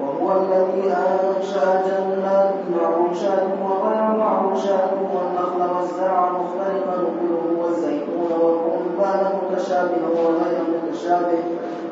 وهو الذي أنشأ جنات معروشات وغير معروشات والنخل والزرع مختلفا كله والزيتون والرمان متشابها وغير متشابه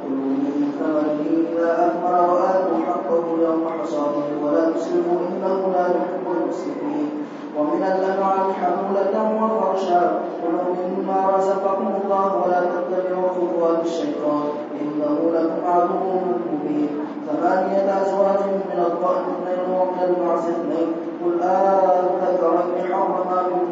كلوا من ثمره إذا أثمر وآتوا حقه يوم حصاده ولا تسرفوا إنه لا يحب المسرفين ومن الأنعام حمولة وفرشا كلوا مما رزقكم الله ولا تتبعوا خطوات الشيطان. إنه لكم عدو مبين ثمانية أزواج من الضأن اثنين ومن المعز اثنين قل آذكرين حرم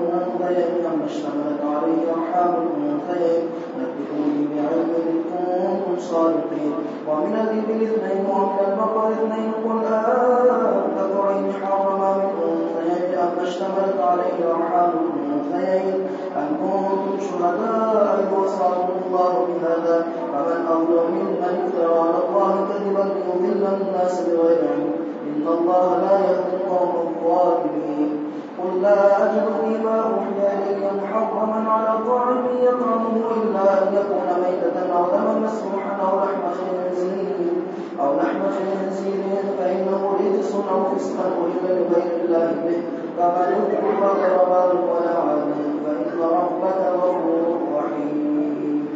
من أنثيين أم اشتملت عليه أرحام الأنثيين نبئوني بعلم إن كنتم صادقين ومن الإبل اثنين ومن البقر اثنين قل آذكرين حرم من أنثيين أم اشتملت عليه أرحام الأنثيين أم كنتم شهداء إذ وصاكم الله بهذا؟ فمن أظلم ممن افترى على الله كذبا ليضل الناس بغير علم. إن الله لا يهدي القوم الظالمين. قل لا أجد فيما أوحي إلي محرما على طاعم يطعمه إلا أن يكون ميتة أو دما مسروحا أو لحم خنزير أو لحم خنزير فإنه رجس أو فسقا أهل لغير الله به. فمن اضطر غير ولا عاد فإن ربك غفور رحيم.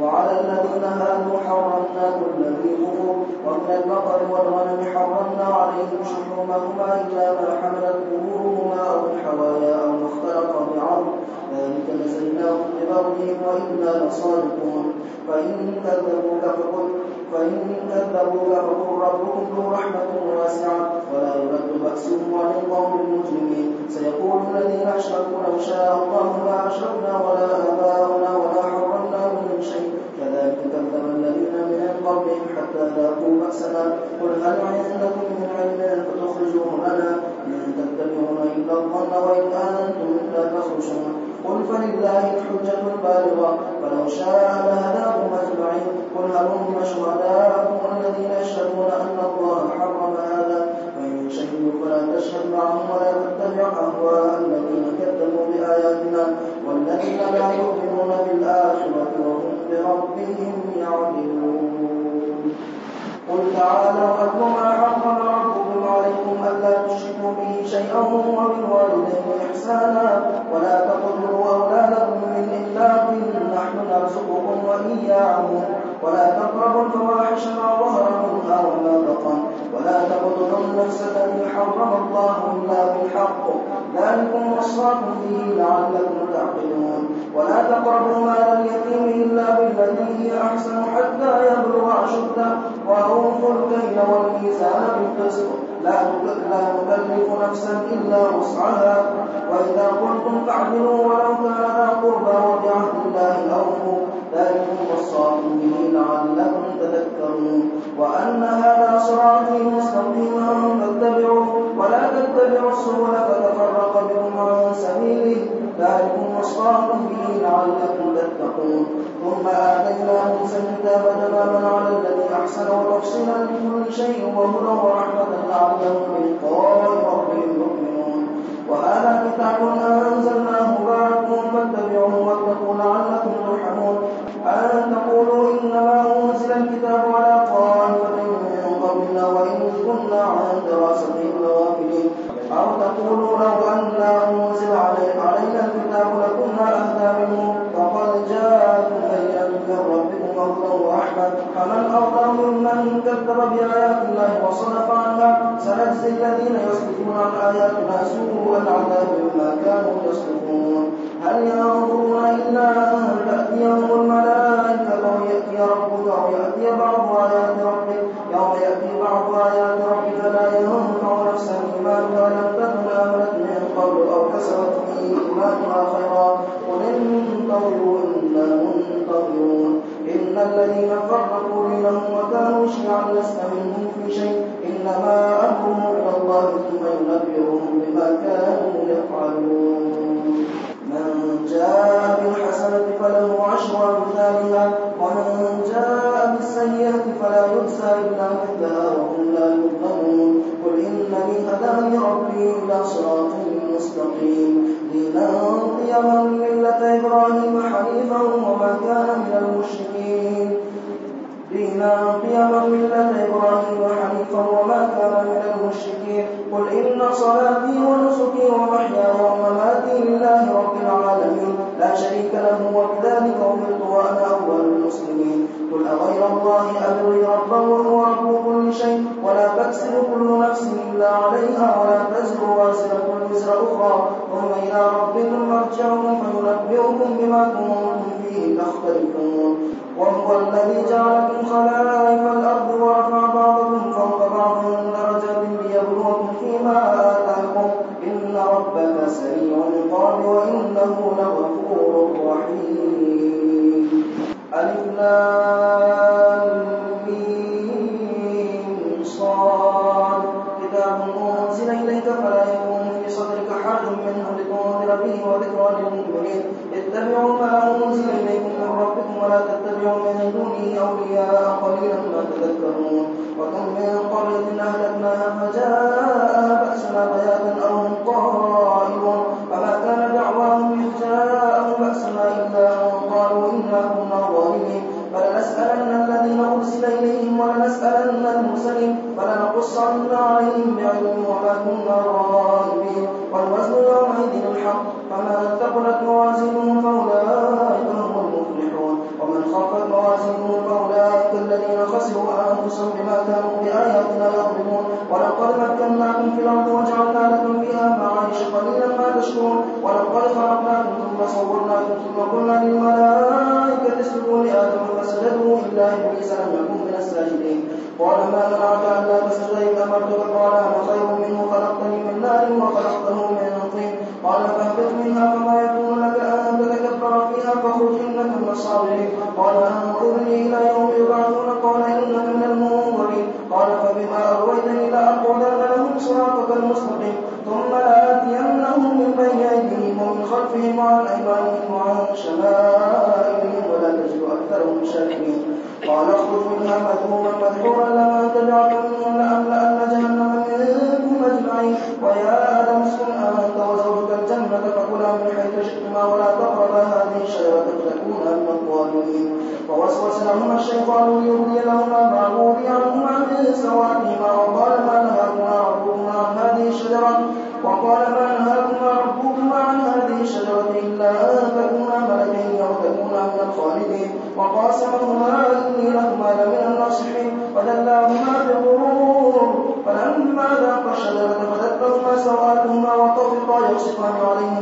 وعلى الذين هادوا حرمنا كل ذي ظفر ومن البقر والغنم حرمنا عليهم شحومهما إلا ما حملت ظهورهما ببغيهم وإنا لصادقون. فإن كذبوك فقل فإن كذبوك فقل ربكم ذو رحمة واسعة ولا يرد بأسه عن القوم المجرمين. سيقول الذين أشركوا لو شاء الله ما أشركنا ولا آباؤنا ولا حرمنا من شيء. كذلك كذب الذين من قبلهم حتى ذاقوا بأسنا. قل هل عندكم من علم فتخرجوه لنا؟ إن تتبعون إلا الظن وإن أنتم لا تخرجون. قل فلله الحجة البالغة فلو شاء لهداكم أجمعين. قل هلم شهداءكم الذين يشهدون أن الله حرم هذا. فإن شهدوا فلا تشهد معهم ولا تتبع أهواء الذين كذبوا بآياتنا والذين لا يؤمنون بالآخرة وهم بربهم يعدلون. قل تعالوا أتل ما حرم ربكم عليكم ألا تشركوا به شيئا وبالوالدين إحسانا ولا تقتلوا وإياهم ولا تقربوا الفواحش ما ظهر منها وما بطن. ولا تقتلوا النفس التي حرم الله إلا بالحق. ذلكم وصاكم به لعلكم تعقلون. ولا تقربوا مال اليتيم إلا بالتي هي أحسن حتى يبلغ أشده. وأوفوا الكيل والميزان بالقسط. لا نكلف نفسا إلا وسعها. وإذا قلتم فاعدلوا ولو كان ذا قربى وبعهد الله أوفوا ذلكم وصاكم به لعلكم تذكرون. وأن هذا صراطي مستقيما فاتبعوه. ولا تتبعوا السبل فتفرق بكم عن سبيله. ذلكم وصاكم به لعلكم تتقون. ثم آتينا موسى الكتاب تماما على الذي أحسن وتفصيلا لكل شيء وهدى ورحمة لعلهم بلقاء ربهم يؤمنون وهذا كتاب أنزلناه مبارك فاتبعوه واتقوا لعلكم ترحمون. أن تقولوا إنما أنزل الكتاب على طائفتين من قبلنا وإن كنا عن دراستهم غافلين أو تقولوا لو أنا أنزل علينا خيرا قل انتظروا إنا منتظرون إن الذين فرقوا دينهم وكانوا شيعا لست منهم في شيء إنما أمرهم إلى الله ثم ينبئهم بما كانوا يفعلون. من جاء بالحسنة فله عشر أمثالها ومن جاء بالسيئة فلا يجزى إلا مثلها وهم لا يظلمون. قل إنني هداني ربي إلى صراط وزر أخرى ثم إلى ربكم مرجعكم فينبئكم بما كنتم فيه تختلفون. وهو الذي جعلكم خلائف الأرض ورفع بعضكم فوق بعض درجات ليبلوكم فيما آتاكم. إن ربك سريع العقاب وإنه لغفور رحيم. ألف إليك فلا يكون في صدرك حرج منه لتنذر به وذكرى للمؤمنين. اتبعوا ما أنزل إليكم من ربكم ولا تتبعوا من دونه أولياء قليلا ما تذكرون. وكم من قرية أهلكناها فجاءها بأسنا بياتا أو هم قائلون فما كان دعواهم إذ جاءهم بأسنا إلا أن قالوا إنا كنا ظالمين. فلنسألن الذين أرسل إليهم ولنسألن المرسلين. فلنقصن عليهم بعلم تسجد إذ أمرتك قال أنا خير منه خلقتني من نار وخلقته من طين. قال فاهبط منها فما يكون لك أن تتكبر فيها فاخرج إنك من الصابرين قال أنظرني إلى يوم يبعثون قال إنك من المنظرين. قال فبما أغويتني لأقعدن لهم صراطك المستقيم. ثم لآتينهم من بين أيديهم ومن خلفهم وعن أيمانهم وعن شمائلهم ولا تجد أكثرهم شاكرين. قال اخرج منها مذموما مدحورا من الظالمين فوسوس لهما الشيطان ليبدي لهما ما وري عنهما من سواتهما وقال ما نهاكما ربكما عن هذه الشجرة. وقال ما نهاكما ربكما عن هذه الشجرة إلا أن تكونا ملكين أو تكونا من الخالدين. وقاسمهما إني لهما لمن الناصحين. فدلاهما بغرور فلما ذاقا الشجرة بدت لهما سوآتهما وطفقا يخصفان عليهما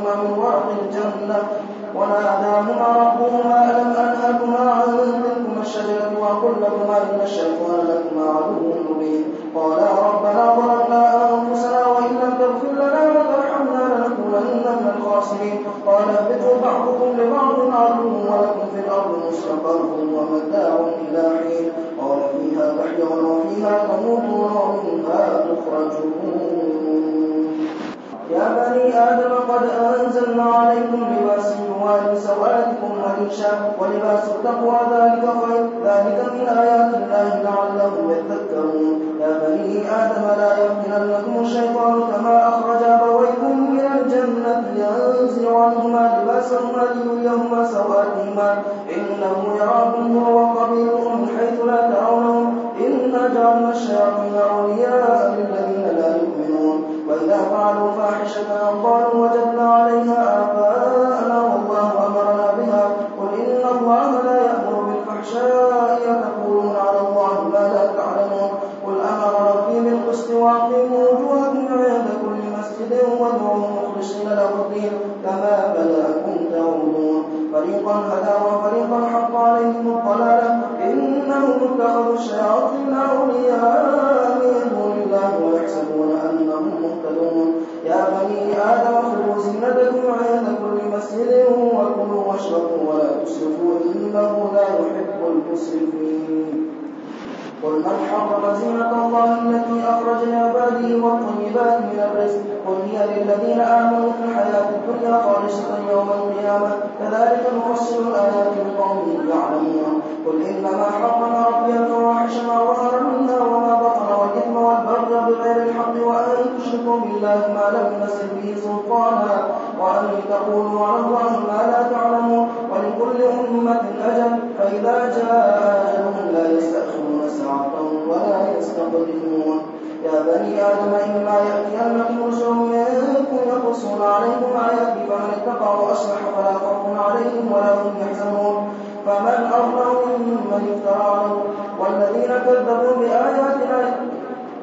يا بني آدم قد أنزلنا عليكم لباس يواري سوآتكم وريشا ولباس التقوى. ذلك خير ذلك من آيات الله لعلهم يذكرون يا بني آدم لا يفتننكم الشيطان كما أخرج أبويكم من الجنة ينزع عنهما لباسهما ليريهما سوآتهما. إنه يراكم هو وقبيله أولياء من دون الله ويحسبون أنهم مهتدون. يا بني آدم خذوا زينتكم عند كل مسجد وكلوا واشربوا ولا تسرفوا إنه لا يحب المسرفين. قل من حرم زينة الله التي أخرج لعباده والطيبات من الرزق؟ قل هي للذين آمنوا في الحياة الدنيا خالصة يوم القيامة. كذلك نفصل الآيات لقوم وأن تقولوا على الله ما لا تعلمون ولكل أمة أجل فإذا جاء أجلهم لا يستأخرون سعة ولا يستقدمون. يا بني آدم إما يأتينكم رسل منكم يقصون عليكم آياتي فمن اتقى وأصلح فلا خوف عليهم ولا هم يحزنون. فمن أظلم ممن افترى والذين كذبوا بآياتنا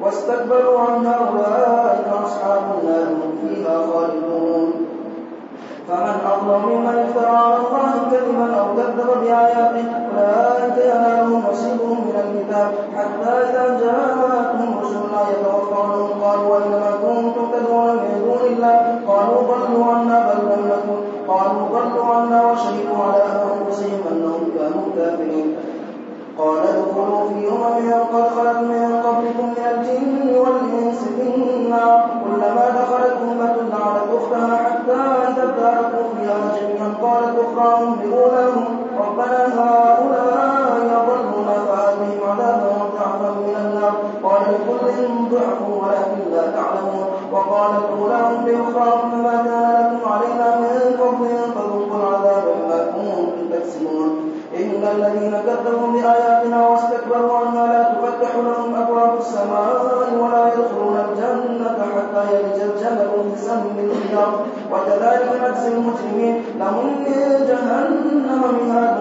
واستكبروا عنها أولئك أصحاب النار هم فيها خالدون. فمن أظلم ممن افترى على الله كذبا أو كذب بآياته أولئك ينالهم نصيبهم من الكتاب حتى إذا جاءتهم رسلنا يتوفونهم قالوا أينما كنتم تدعون من دون الله قالوا ضلوا عنا بل لم نكن قالوا ضلوا عنا وشهدوا على أنفسهم أنهم كانوا كافرين قال ادخلوا في أمم قد خلت من قبلكم من الجن والإنس في النار كلما دخلت أمة لعنت أختها حتى إذا اداركوا فيها جميعا. قالت أخراهم بأولاهم ربنا هؤلاء يضلون فآتهم عذابا ضعفا من النار. قال لكل ضعف ولكن لا تعلمون. وقالت أولاهم بأخراهم فما كان لكم علينا من فضل فذوقوا العذاب بما كنتم تكسبون. إن الذين كذبوا بآياتنا نجزي لهم من جهنم مهاد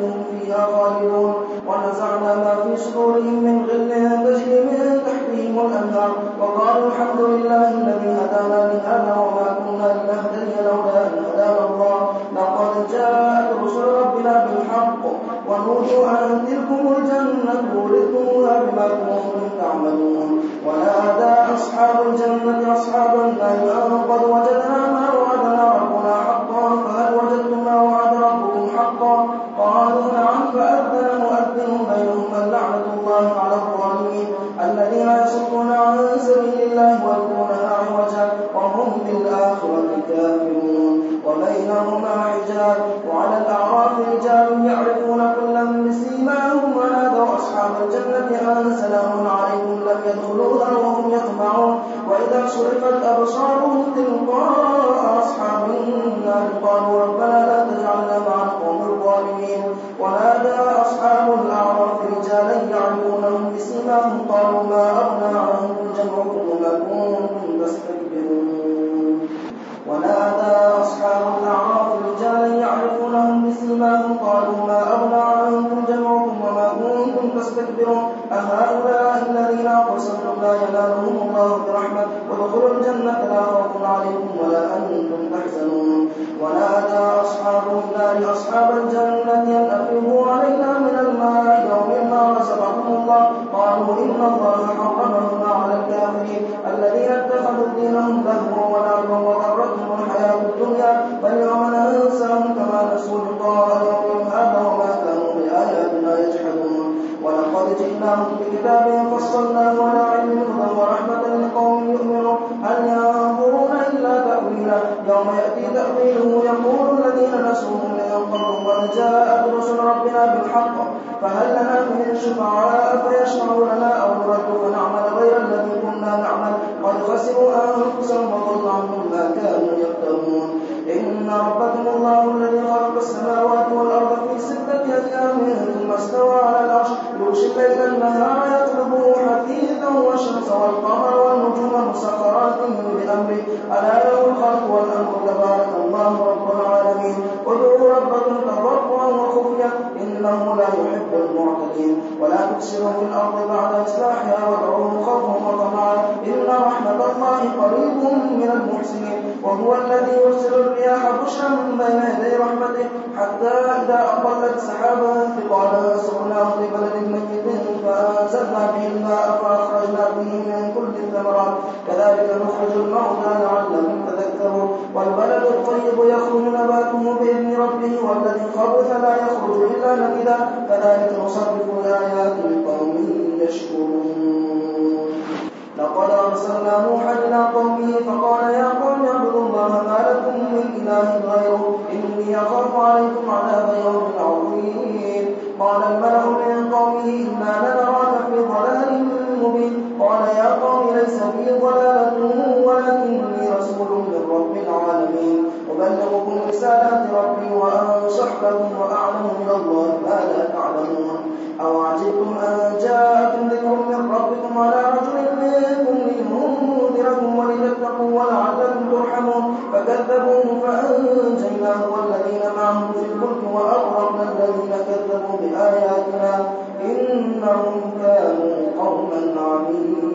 هم فيها خالدون. ونزعنا ما في صدورهم من غل تجري من تحتهم الأنهار. وقالوا الحمد لله الذي هدانا لهذا وما كنا لنهتدي لولا أن هدانا الله. لقد جاءت رسل ربنا بالحق ونودوا أن تلكم الجنة ورثتموها بما كنتم تعملون. ونادى أصحاب الجنة أصحاب النار قد وجدنا ما وعدنا ربنا حقا. فهل وجدتم ما وعد النار أصحاب تأويله يقول الذين نسوه من قبل قد جاءت رسل ربنا بالحق فهل لنا من شفعاء فيشفعوا لنا أو نرد فنعمل غير الذي كنا نعمل؟ قد خسروا أنفسهم وضل عنهم ما كانوا يفترون إن ربكم الله الذي خلق السماوات والأرض في ستة أيام ثم استوى على العرش يغشي الليل النهار يطلبه حثيثا والشمس والقمر والنجوم مسخرات بأمره. ألا له الخلق المعتدين ولا تفسدوا في الأرض بعد إصلاحها وادعوه خوفا وطمعا إن رحمة الله قريب من المحسنين وهو الذي يرسل الرياح بشرا بين يدي رحمته حتى إذا أقلت سحابا ثقالا سقناه لبلد ميت فأنزلنا به الماء فأخرجنا به من كل الثمرات. كذلك نخرج الموتى لعلهم ربه والذي خبث لا يخرج إلا نكدا كذلك نصرف الآيات لقوم يشكرون. لقد أرسلنا نوحا إلى قومه رسالات ربي وأنصح لكم وأعلم من الله ما لا تعلمون. أو عجبتم أن جاءكم ذكر من ربكم على رجل منكم لينذركم ولتتقوا ولعلكم ترحمون. فكذبوه فأنجيناه والذين معه في الفلك وأغرقنا الذين كذبوا بآياتنا إنهم كانوا قوما عمين